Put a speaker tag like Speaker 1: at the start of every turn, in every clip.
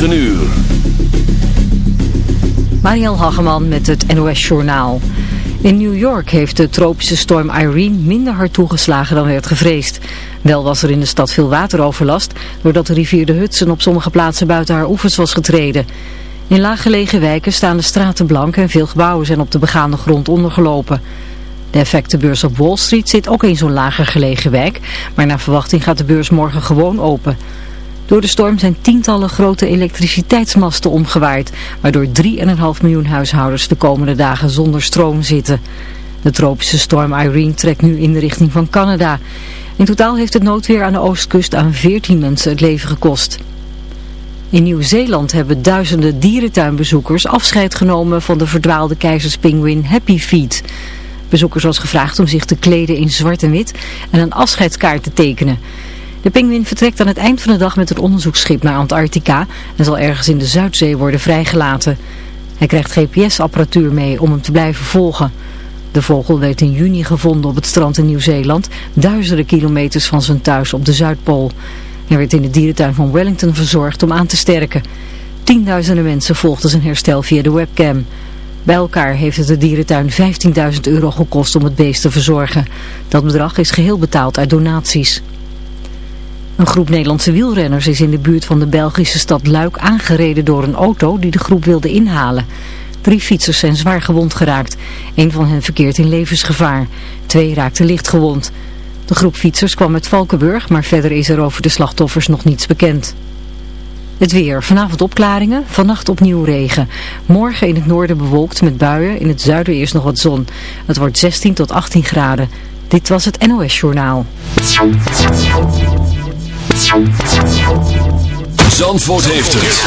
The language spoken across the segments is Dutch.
Speaker 1: 9 uur.
Speaker 2: Mariel Hageman met het NOS Journaal. In New York heeft de tropische storm Irene minder hard toegeslagen dan werd gevreesd. Wel was er in de stad veel wateroverlast, doordat de rivier de Hudson op sommige plaatsen buiten haar oevers was getreden. In laaggelegen wijken staan de straten blank en veel gebouwen zijn op de begaande grond ondergelopen. De effectenbeurs op Wall Street zit ook in zo'n lager gelegen wijk, maar naar verwachting gaat de beurs morgen gewoon open. Door de storm zijn tientallen grote elektriciteitsmasten omgewaaid, waardoor 3,5 miljoen huishoudens de komende dagen zonder stroom zitten. De tropische storm Irene trekt nu in de richting van Canada. In totaal heeft het noodweer aan de oostkust aan 14 mensen het leven gekost. In Nieuw-Zeeland hebben duizenden dierentuinbezoekers afscheid genomen van de verdwaalde keizerspinguïn Happy Feet. Bezoekers was gevraagd om zich te kleden in zwart en wit en een afscheidskaart te tekenen. De pinguïn vertrekt aan het eind van de dag met het onderzoeksschip naar Antarctica en zal ergens in de Zuidzee worden vrijgelaten. Hij krijgt GPS-apparatuur mee om hem te blijven volgen. De vogel werd in juni gevonden op het strand in Nieuw-Zeeland, duizenden kilometers van zijn thuis op de Zuidpool. Hij werd in de dierentuin van Wellington verzorgd om aan te sterken. Tienduizenden mensen volgden zijn herstel via de webcam. Bij elkaar heeft het de dierentuin 15.000 euro gekost om het beest te verzorgen. Dat bedrag is geheel betaald uit donaties. Een groep Nederlandse wielrenners is in de buurt van de Belgische stad Luik aangereden door een auto die de groep wilde inhalen. Drie fietsers zijn zwaar gewond geraakt. Een van hen verkeert in levensgevaar. Twee raakten licht gewond. De groep fietsers kwam uit Valkenburg, maar verder is er over de slachtoffers nog niets bekend. Het weer. Vanavond opklaringen, vannacht opnieuw regen. Morgen in het noorden bewolkt met buien, in het zuiden eerst nog wat zon. Het wordt 16 tot 18 graden. Dit was het NOS Journaal.
Speaker 1: Zandvoort heeft het.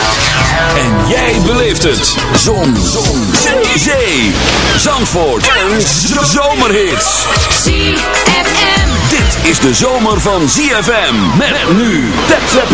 Speaker 1: En jij beleeft het. Zon. Zon. Zee. Zandvoort. Een zomerhit.
Speaker 3: ZFM.
Speaker 1: Dit is de zomer van ZFM. Met nu. Tap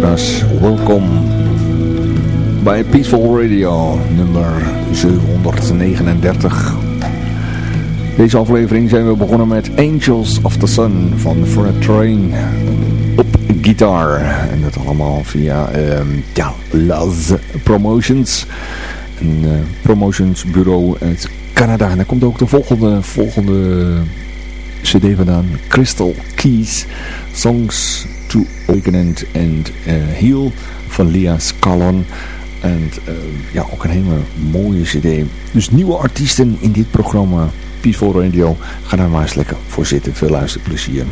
Speaker 4: luisteraars, welkom bij Peaceful Radio, nummer 739. Deze aflevering zijn we begonnen met Angels of the Sun van Fred Train op gitaar. En dat allemaal via um, ja, Laz Promotions, een uh, promotionsbureau uit Canada. En daar komt ook de volgende, volgende cd vandaan, Crystal Keys, Songs to Awaken and, uh, Heal van Lia Scallon. En uh, ja, ook een hele mooie cd. Dus nieuwe artiesten in dit programma Peaceful Radio. Ga daar maar eens lekker voor zitten. Veel luisterplezier.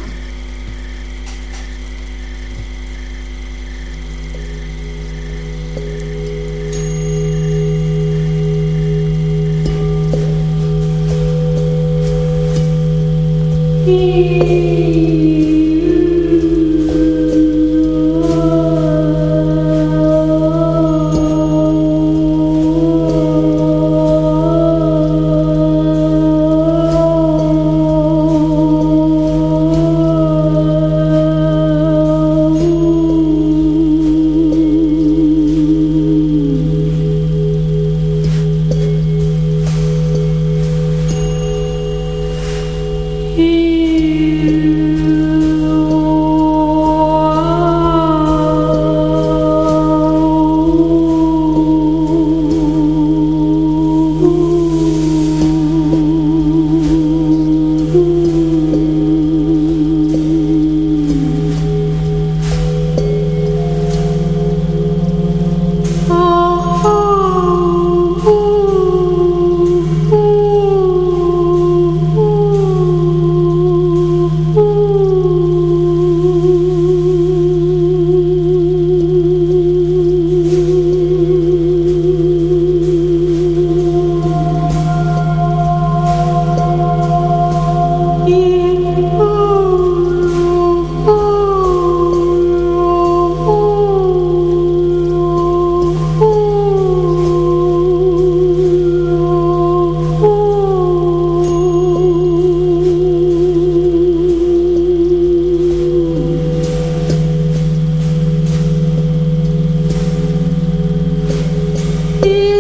Speaker 5: you.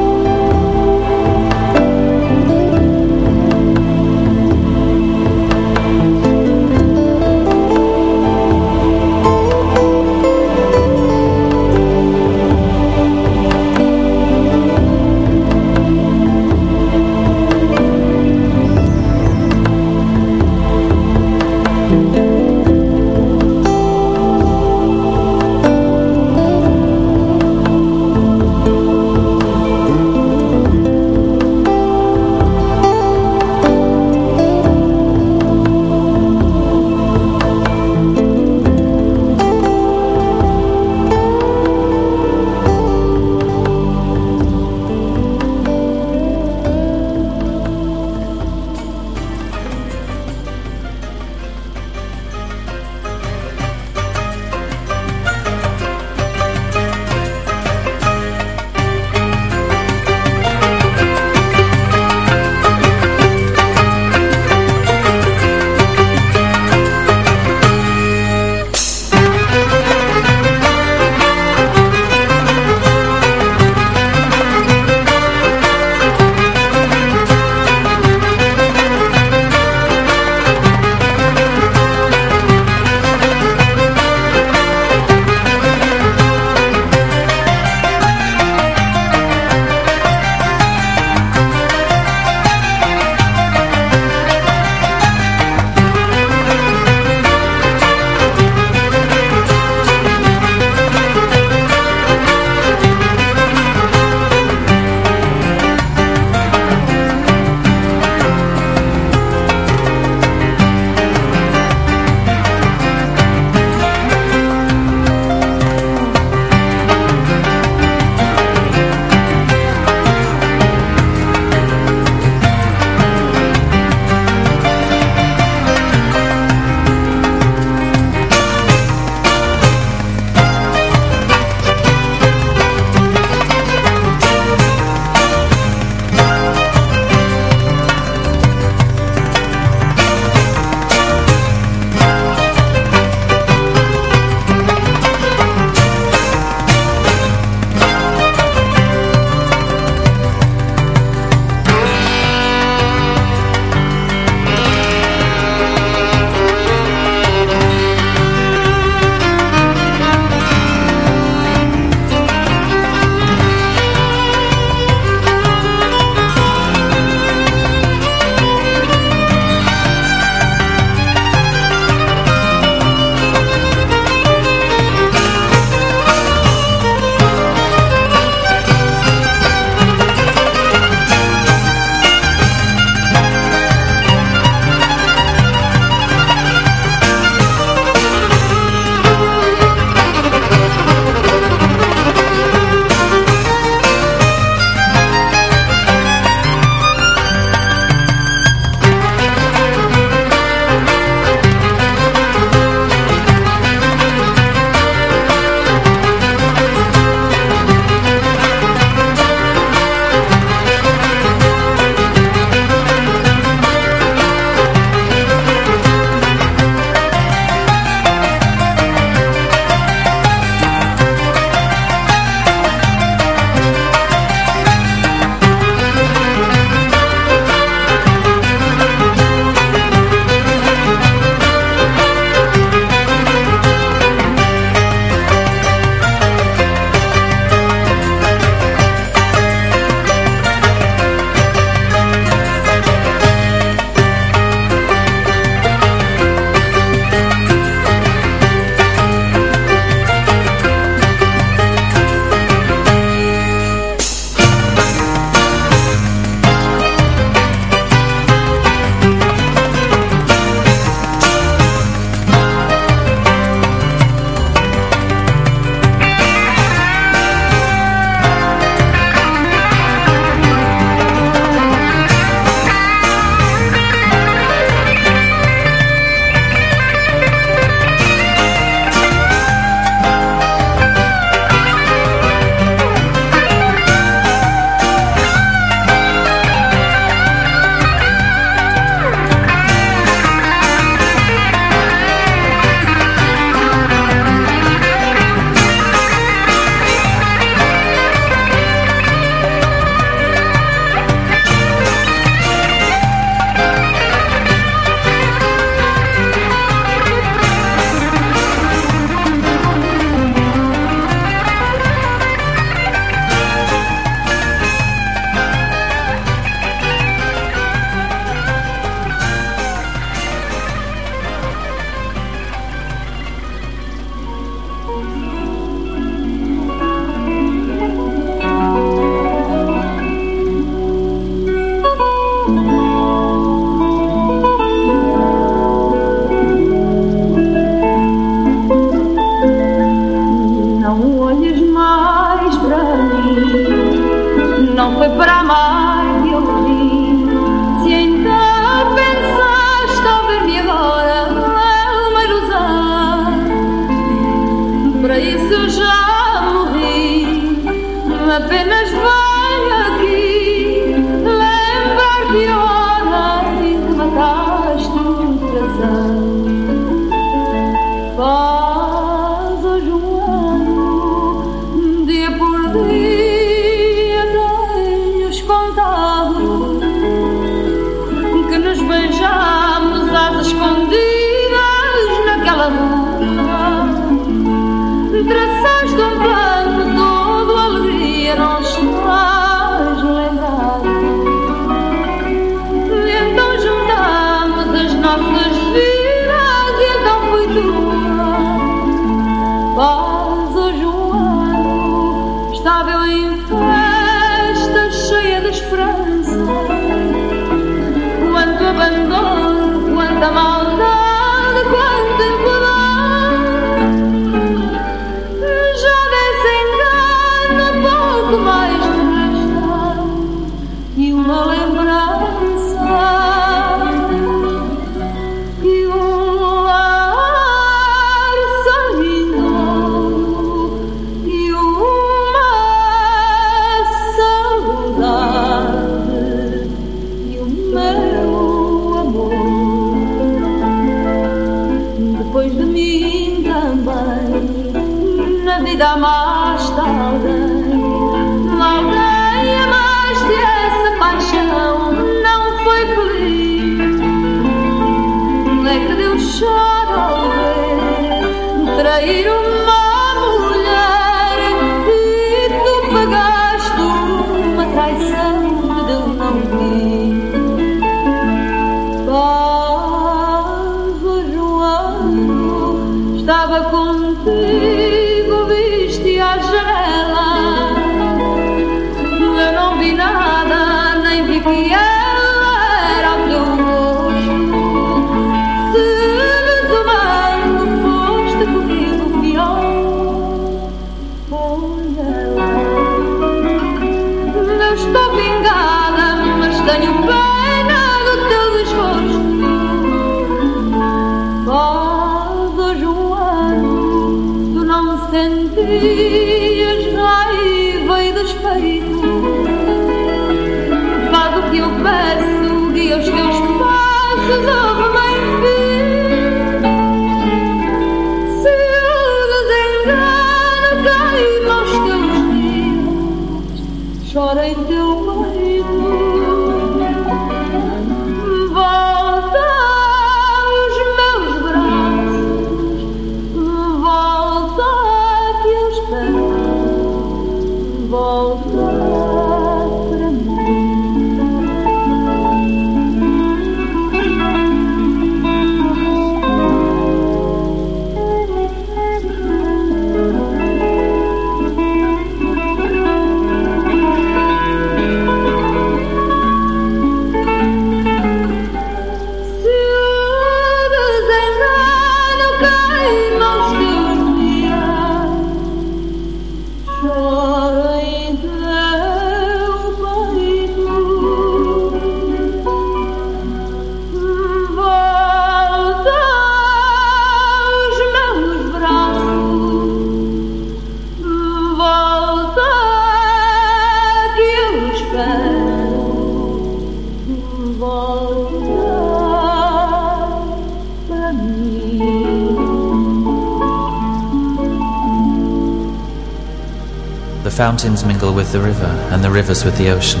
Speaker 5: Fountains mingle with the river, and the rivers with the ocean.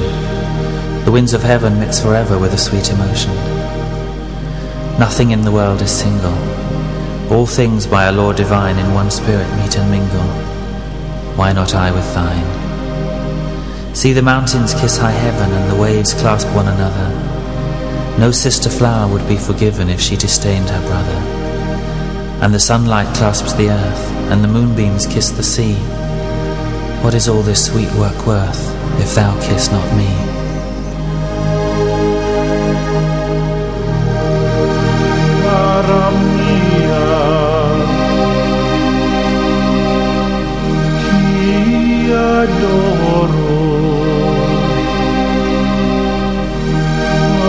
Speaker 5: The winds of heaven mix forever with a sweet emotion. Nothing in the world is single. All things by a law divine in one spirit meet and mingle. Why not I with thine? See the mountains kiss high heaven, and the waves clasp one another. No sister flower would be forgiven if she disdained her brother. And the sunlight clasps the earth, and the moonbeams kiss the sea. What is all this sweet work worth if thou kiss not me?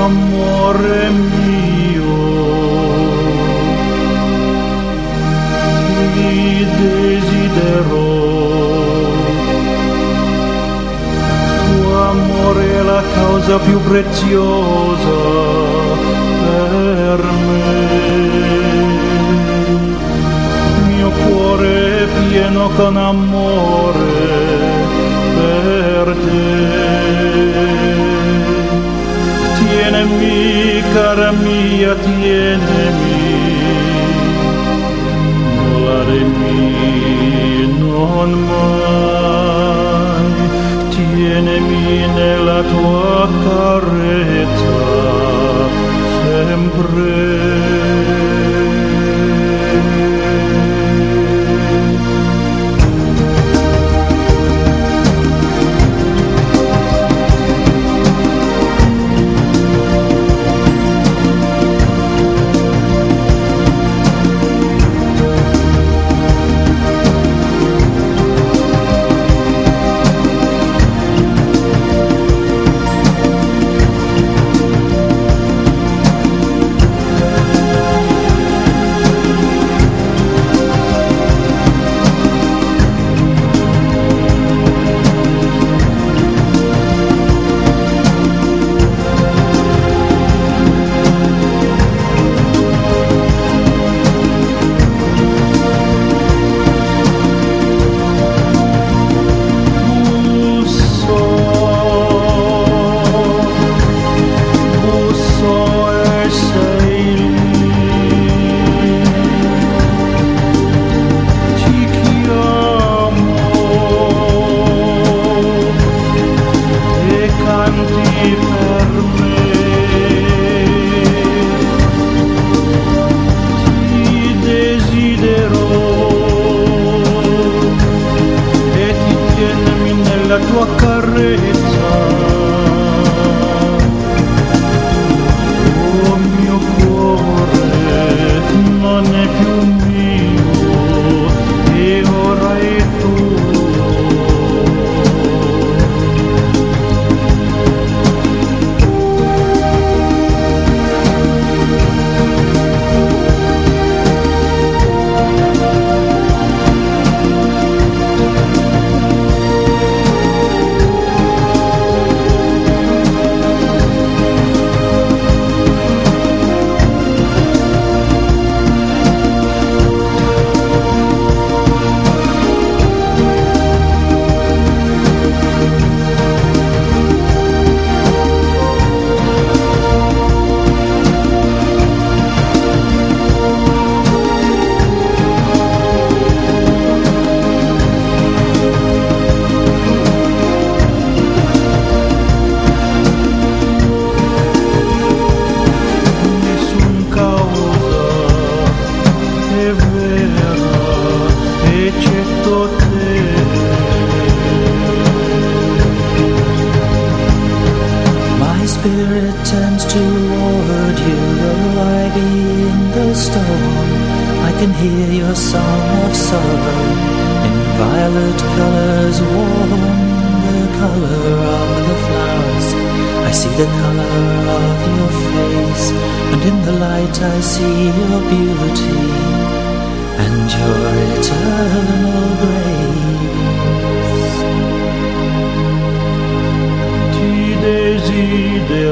Speaker 6: Amore mio, ti desidero. amore è la causa più preziosa per me. Mio cuore è pieno con amore per te. Tienimi, cara mia, tienimi, volaremi non mai În mine la tua reța sempre.
Speaker 7: rei.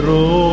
Speaker 7: ro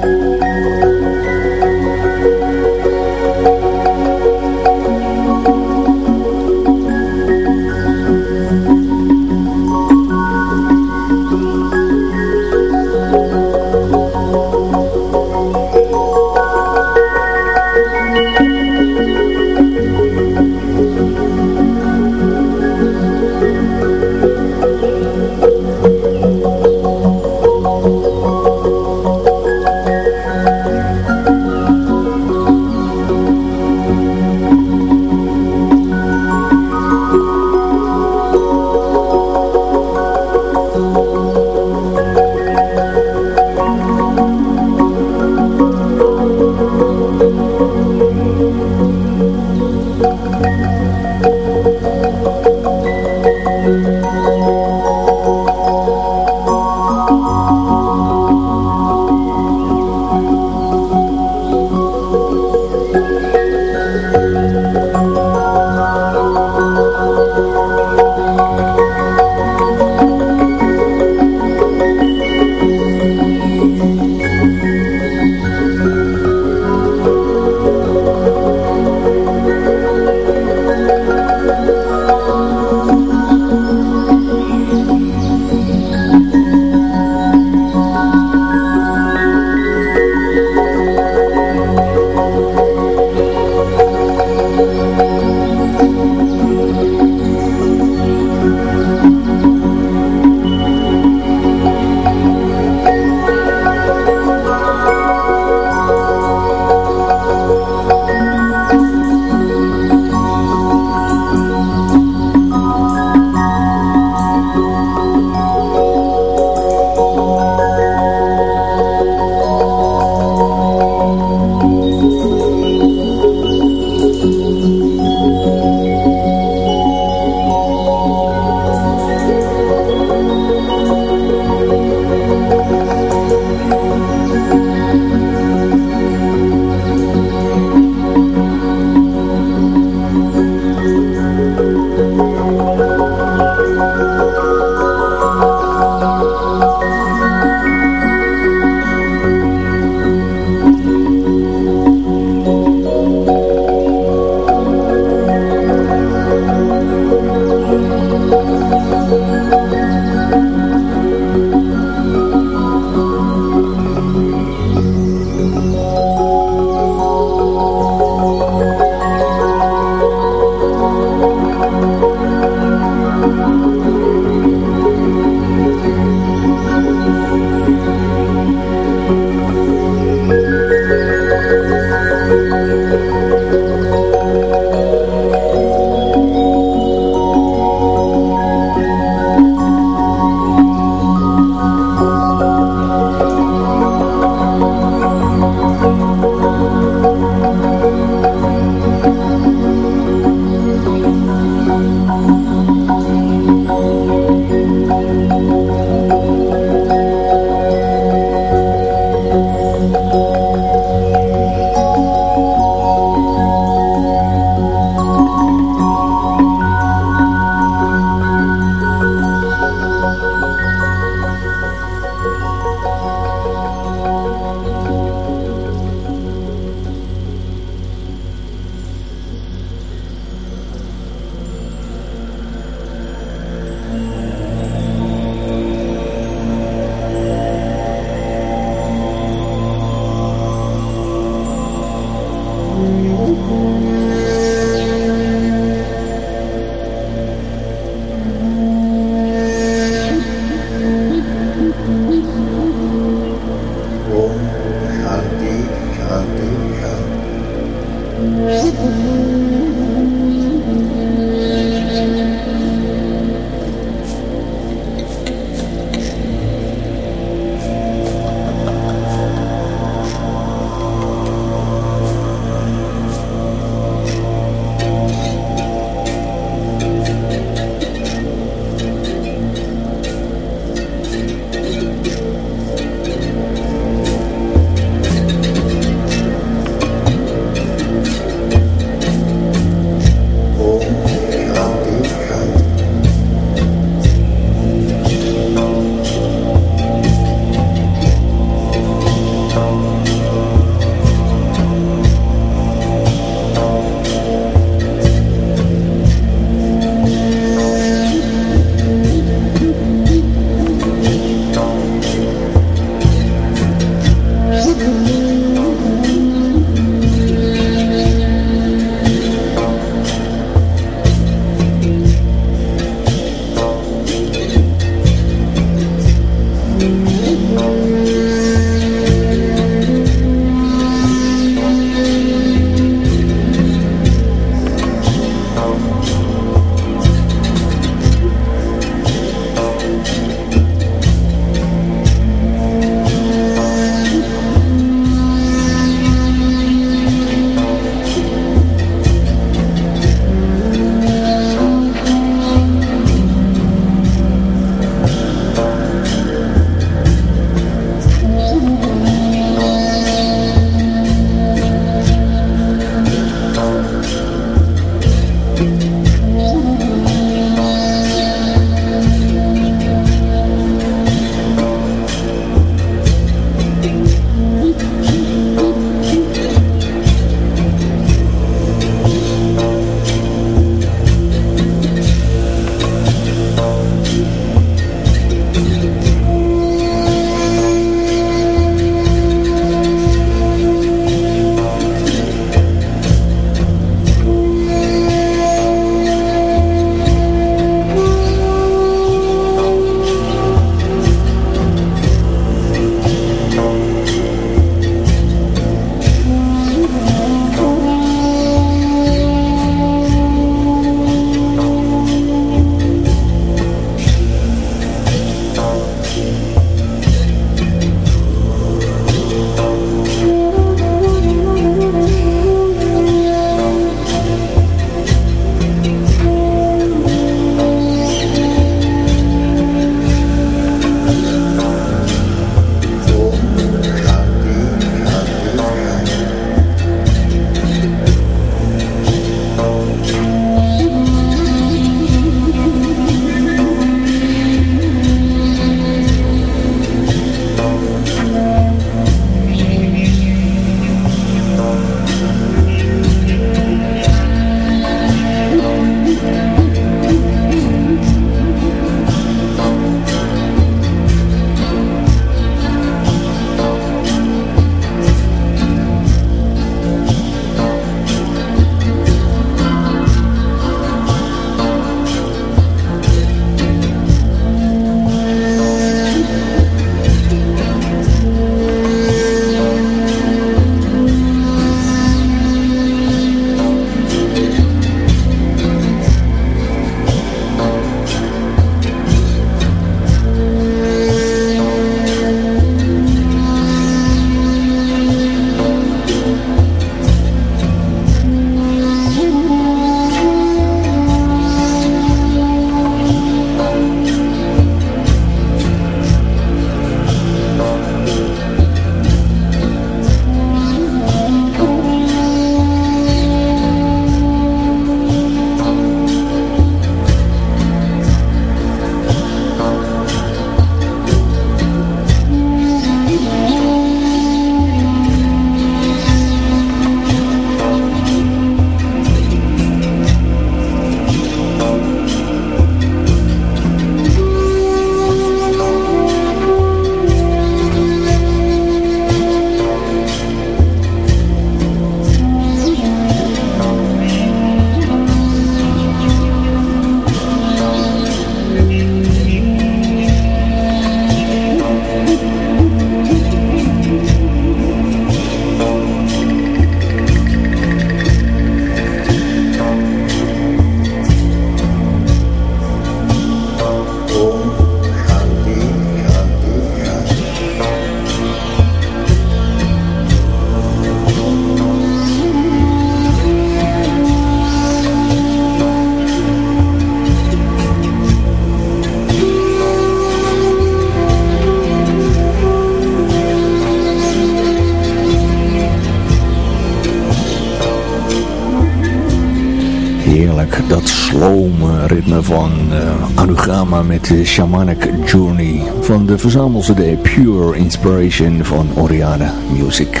Speaker 7: van uh, Anugama met Shamanic Journey van de verzamel-cd Pure Inspiration van Oriana Music.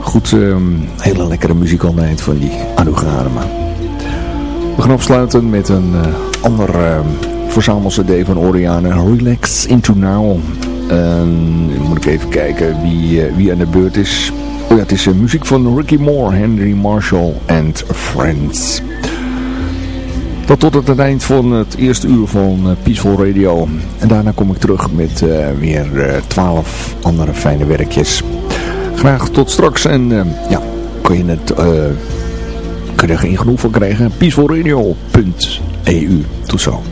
Speaker 7: Goed, um, hele lekkere muziek altijd van die Anugama. We gaan afsluiten met een uh, ander uh, verzamel-cd van Oriana, Relax Into Now. Moet ik even kijken wie, uh, wie aan de beurt is. Oh ja, het is muziek van Ricky Moore, Henry Marshall and Friends. Dat tot het eind van het eerste uur van uh, Peaceful Radio. En daarna kom ik terug met uh, weer twaalf andere fijne werkjes. Graag tot straks en ja, kun je het kun je er geen genoeg van krijgen. peacefulradio.eu. Tot zo.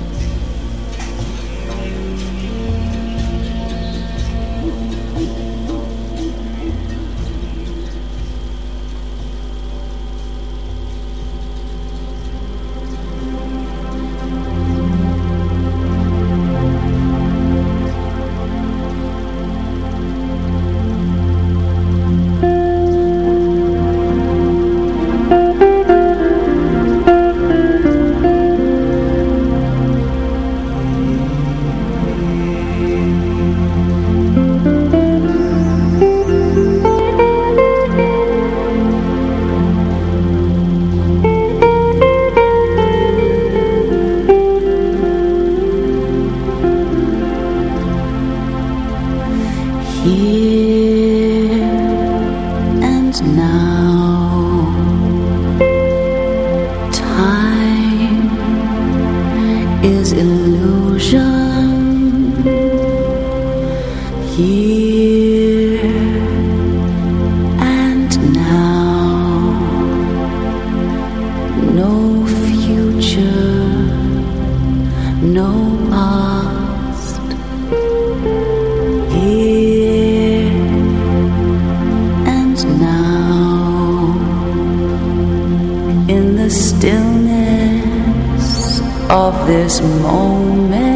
Speaker 1: no past. Here and now, in the stillness of this moment.